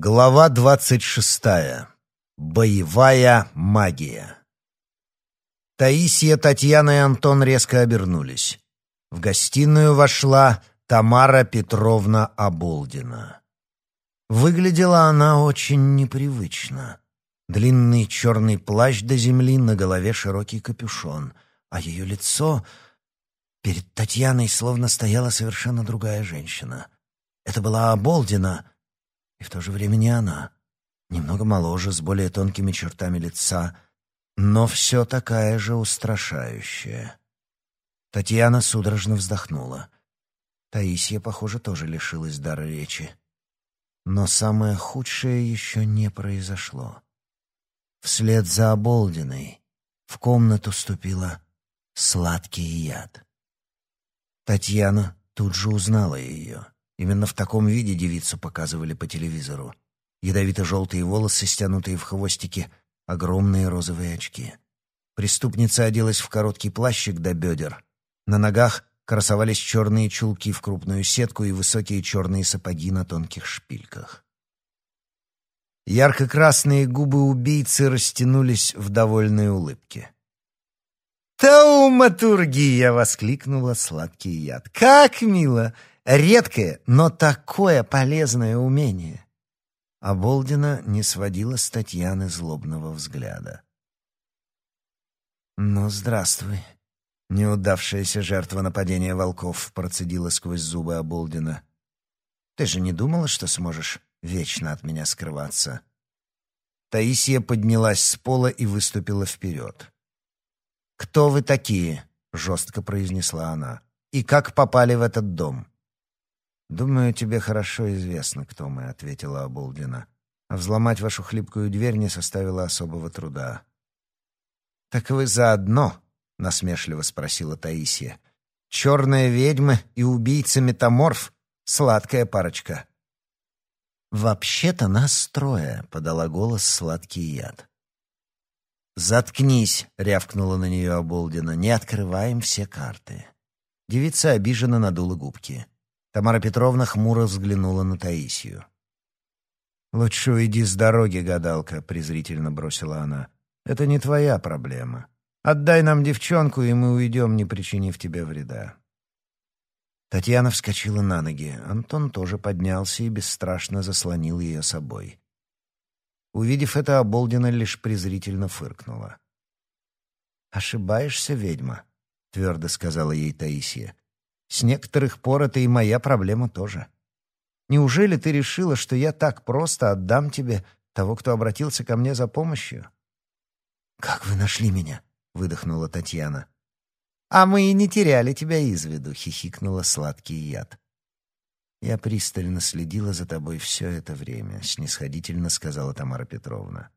Глава двадцать шестая. Боевая магия. Таисия, Татьяна и Антон резко обернулись. В гостиную вошла Тамара Петровна Оболдина. Выглядела она очень непривычно. Длинный черный плащ до земли, на голове широкий капюшон, а ее лицо... Перед Татьяной словно стояла совершенно другая женщина. Это была Оболдина — и в то же время не она. Немного моложе, с более тонкими чертами лица, но все такая же устрашающая. Татьяна судорожно вздохнула. Таисия, похоже, тоже лишилась дара речи. Но самое худшее еще не произошло. Вслед за оболдиной в комнату ступила сладкий яд. Татьяна тут же узнала ее — Именно в таком виде девицу показывали по телевизору. Ядовито-желтые волосы, стянутые в хвостики, огромные розовые очки. Преступница оделась в короткий плащик до бедер. На ногах красовались черные чулки в крупную сетку и высокие черные сапоги на тонких шпильках. Ярко-красные губы убийцы растянулись в довольной улыбке. «Тауматургия!» — воскликнула сладкий яд. «Как мило! Редкое, но такое полезное умение. А Болдина не сводила с Татьяны злобного взгляда. «Ну, здравствуй», — неудавшаяся жертва нападения волков процедила сквозь зубы Оболдина. «Ты же не думала, что сможешь вечно от меня скрываться?» Таисия поднялась с пола и выступила вперед. «Кто вы такие?» — жестко произнесла она. «И как попали в этот дом?» «Думаю, тебе хорошо известно, кто мы», — ответила Оболдина. «А взломать вашу хлипкую дверь не составило особого труда». «Так вы заодно?» — насмешливо спросила Таисия. «Черная ведьма и убийца-метаморф? Сладкая парочка». «Вообще-то нас трое», — подала голос сладкий яд. «Заткнись!» — рявкнула на нее Оболдина. «Не открываем все карты». Девица обиженно надула губки. Тамара Петровна хмуро взглянула на Таисию. «Лучше уйди с дороги, гадалка», — презрительно бросила она. «Это не твоя проблема. Отдай нам девчонку, и мы уйдем, не причинив тебе вреда». Татьяна вскочила на ноги. Антон тоже поднялся и бесстрашно заслонил ее собой. Увидев это, Оболдина лишь презрительно фыркнула. «Ошибаешься, ведьма», — твердо сказала ей Таисия. С некоторых пор это и моя проблема тоже. Неужели ты решила, что я так просто отдам тебе того, кто обратился ко мне за помощью?» «Как вы нашли меня?» — выдохнула Татьяна. «А мы и не теряли тебя из виду», — хихикнула сладкий яд. «Я пристально следила за тобой все это время», — снисходительно сказала Тамара Петровна.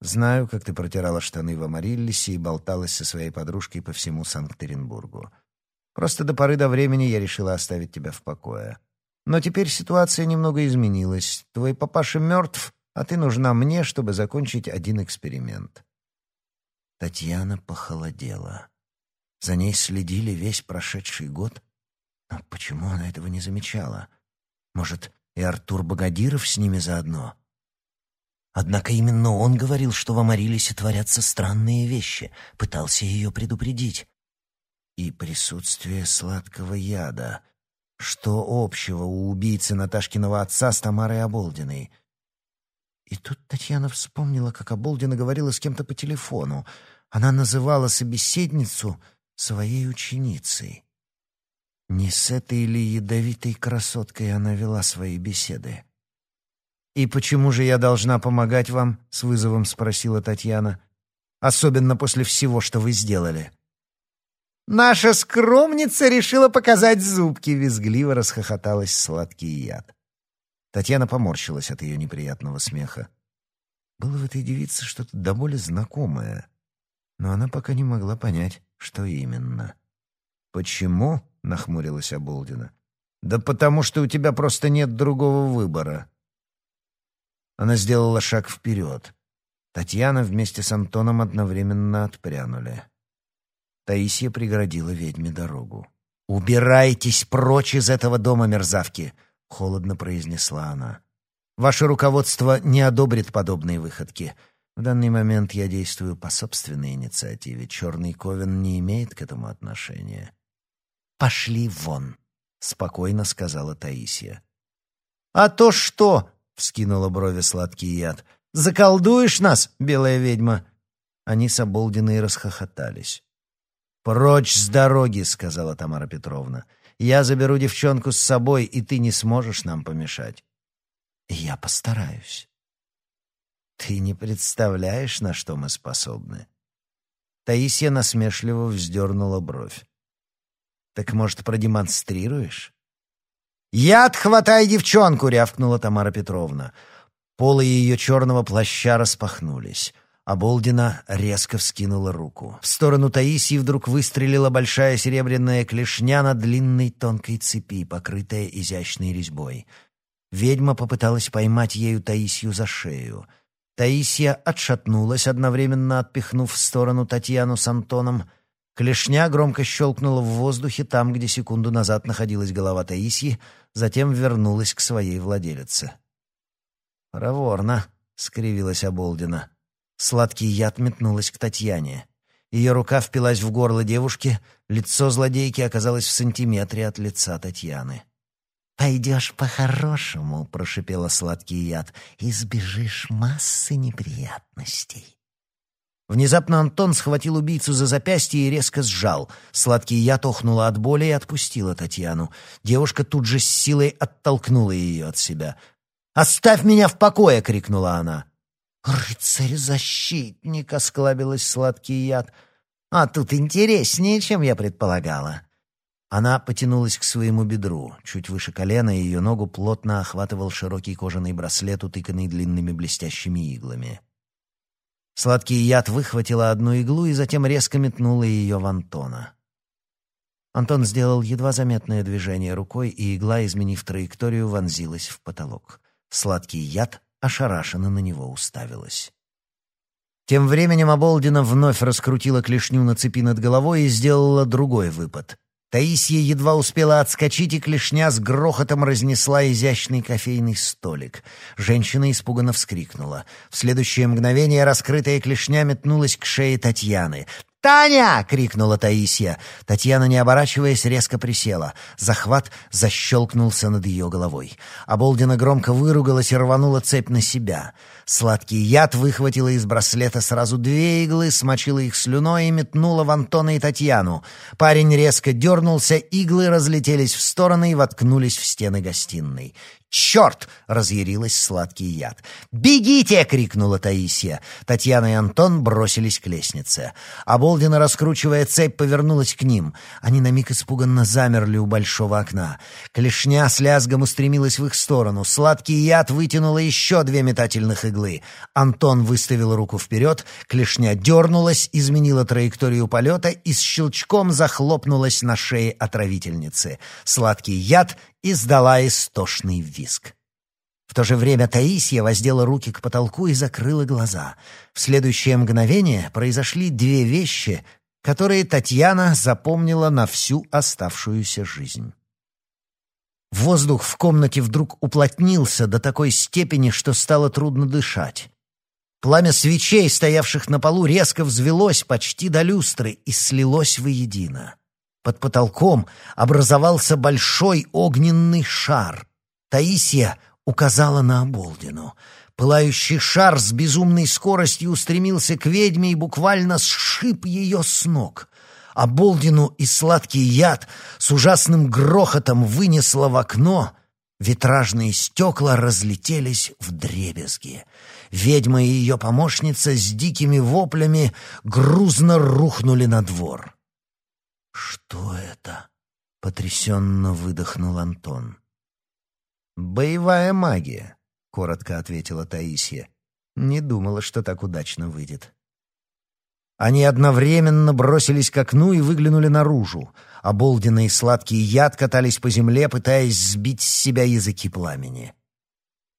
«Знаю, как ты протирала штаны в Амариллисе и болталась со своей подружкой по всему Санкт-Петербургу. Просто до поры до времени я решила оставить тебя в покое. Но теперь ситуация немного изменилась. Твой папаша мертв, а ты нужна мне, чтобы закончить один эксперимент». Татьяна похолодела. За ней следили весь прошедший год. Но почему она этого не замечала? Может, и Артур Богодиров с ними заодно? Однако именно он говорил, что в Амарилисе творятся странные вещи, пытался ее предупредить и присутствие сладкого яда. Что общего у убийцы Наташкиного отца с Тамарой Оболдиной? И тут Татьяна вспомнила, как Оболдина говорила с кем-то по телефону. Она называла собеседницу своей ученицей. Не с этой ли ядовитой красоткой она вела свои беседы? «И почему же я должна помогать вам?» — с вызовом спросила Татьяна. «Особенно после всего, что вы сделали». Наша скромница решила показать зубки, визгливо расхохоталась сладкий яд. Татьяна поморщилась от ее неприятного смеха. Было в этой девице что-то до боли знакомое, но она пока не могла понять, что именно. «Почему?» — нахмурилась Оболдина. «Да потому что у тебя просто нет другого выбора». Она сделала шаг вперед. Татьяна вместе с Антоном одновременно отпрянули. Таисия преградила ведьме дорогу. «Убирайтесь прочь из этого дома, мерзавки!» — холодно произнесла она. Ваше руководство не одобрит подобные выходки. В данный момент я действую по собственной инициативе. Черный Ковен не имеет к этому отношения. «Пошли вон», — спокойно сказала Таисия. «А то что?» — вскинула брови сладкий яд. «Заколдуешь нас, белая ведьма?» Они с расхохотались. «Прочь с дороги», — сказала Тамара Петровна. «Я заберу девчонку с собой, и ты не сможешь нам помешать». «Я постараюсь». «Ты не представляешь, на что мы способны». Таисия насмешливо вздернула бровь. «Так, может, продемонстрируешь?» «Яд, хватай девчонку!» — рявкнула Тамара Петровна. Полы ее черного плаща распахнулись. Оболдина резко вскинула руку. В сторону Таисии вдруг выстрелила большая серебряная клешня на длинной тонкой цепи, покрытая изящной резьбой. Ведьма попыталась поймать ею Таисию за шею. Таисия отшатнулась, одновременно отпихнув в сторону Татьяну с Антоном. Клешня громко щелкнула в воздухе там, где секунду назад находилась голова Таисии, затем вернулась к своей владелице. «Проворно», — скривилась Оболдина. Сладкий яд метнулась к Татьяне. Ее рука впилась в горло девушки, лицо злодейки оказалось в сантиметре от лица Татьяны. «Пойдешь по-хорошему», — прошипела сладкий яд, — «и сбежишь массы неприятностей». Внезапно Антон схватил убийцу за запястье и резко сжал. Сладкий яд охнула от боли и отпустила Татьяну. Девушка тут же с силой оттолкнула ее от себя. «Оставь меня в покое!» — крикнула она. «Рыцарь-защитник!» — осклабилась сладкий яд. «А тут интереснее, чем я предполагала». Она потянулась к своему бедру. Чуть выше колена ее ногу плотно охватывал широкий кожаный браслет, утыканный длинными блестящими иглами. Сладкий яд выхватила одну иглу и затем резко метнула ее в Антона. Антон сделал едва заметное движение рукой, и игла, изменив траекторию, вонзилась в потолок. Сладкий яд ошарашенно на него уставилась. Тем временем Оболдина вновь раскрутила клешню на цепи над головой и сделала другой выпад. Таисия едва успела отскочить, и клешня с грохотом разнесла изящный кофейный столик. Женщина испуганно вскрикнула. В следующее мгновение раскрытая клешня метнулась к шее Татьяны. «Таня!» — крикнула Таисия. Татьяна, не оборачиваясь, резко присела. Захват защелкнулся над ее головой. Оболдина громко выругалась и рванула цепь на себя. Сладкий яд выхватила из браслета сразу две иглы, смочила их слюной и метнула в Антона и Татьяну. Парень резко дернулся, иглы разлетелись в стороны и воткнулись в стены гостиной. «Черт!» — разъярилась сладкий яд. «Бегите!» — крикнула Таисия. Татьяна и Антон бросились к лестнице. Оболдина, раскручивая цепь, повернулась к ним. Они на миг испуганно замерли у большого окна. Клешня с лязгом устремилась в их сторону. Сладкий яд вытянула еще две метательных иглы. Антон выставил руку вперед, клешня дернулась, изменила траекторию полета и с щелчком захлопнулась на шее отравительницы. Сладкий яд издала истошный визг. В то же время Таисия воздела руки к потолку и закрыла глаза. В следующее мгновение произошли две вещи, которые Татьяна запомнила на всю оставшуюся жизнь. Воздух в комнате вдруг уплотнился до такой степени, что стало трудно дышать. Пламя свечей, стоявших на полу, резко взвелось почти до люстры и слилось воедино. Под потолком образовался большой огненный шар. Таисия указала на оболдину. Пылающий шар с безумной скоростью устремился к ведьме и буквально сшиб ее с ног. Оболдину и сладкий яд с ужасным грохотом вынесло в окно. Витражные стекла разлетелись в дребезги. Ведьма и ее помощница с дикими воплями грузно рухнули на двор. «Что это?» — потрясенно выдохнул Антон. «Боевая магия», — коротко ответила Таисия. «Не думала, что так удачно выйдет». Они одновременно бросились к окну и выглянули наружу. Оболденный и сладкий яд катались по земле, пытаясь сбить с себя языки пламени.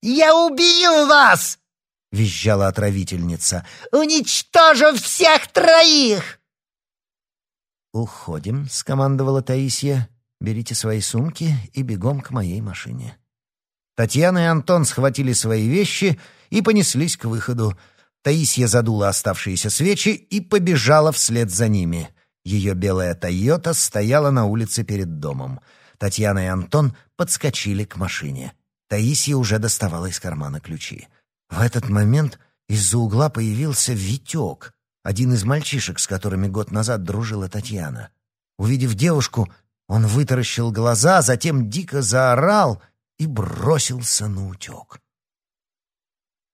«Я убью вас!» — визжала отравительница. «Уничтожу всех троих!» «Уходим», — скомандовала Таисия. «Берите свои сумки и бегом к моей машине». Татьяна и Антон схватили свои вещи и понеслись к выходу. Таисия задула оставшиеся свечи и побежала вслед за ними. Ее белая «Тойота» стояла на улице перед домом. Татьяна и Антон подскочили к машине. Таисия уже доставала из кармана ключи. В этот момент из-за угла появился Витек, один из мальчишек, с которыми год назад дружила Татьяна. Увидев девушку, он вытаращил глаза, затем дико заорал и бросился на утек.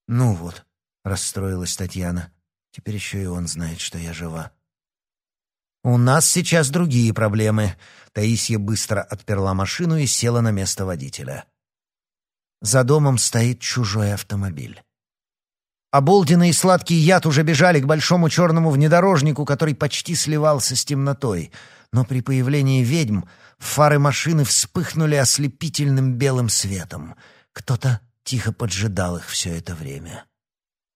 «Ну вот», — расстроилась Татьяна, — «теперь еще и он знает, что я жива». «У нас сейчас другие проблемы». Таисия быстро отперла машину и села на место водителя. За домом стоит чужой автомобиль. Оболдина и сладкий яд уже бежали к большому черному внедорожнику, который почти сливался с темнотой. Но при появлении ведьм фары машины вспыхнули ослепительным белым светом. Кто-то тихо поджидал их все это время.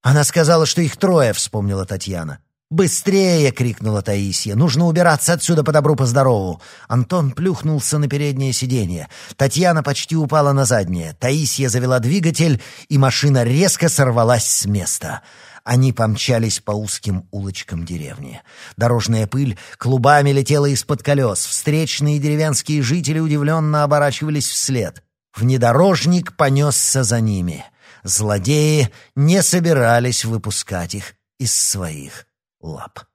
«Она сказала, что их трое», — вспомнила Татьяна. «Быстрее!» — крикнула Таисия. «Нужно убираться отсюда по добру, по здорову!» Антон плюхнулся на переднее сиденье. Татьяна почти упала на заднее. Таисия завела двигатель, и машина резко сорвалась с места. Они помчались по узким улочкам деревни. Дорожная пыль клубами летела из-под колес. Встречные деревенские жители удивленно оборачивались вслед. Внедорожник понесся за ними. Злодеи не собирались выпускать их из своих лап.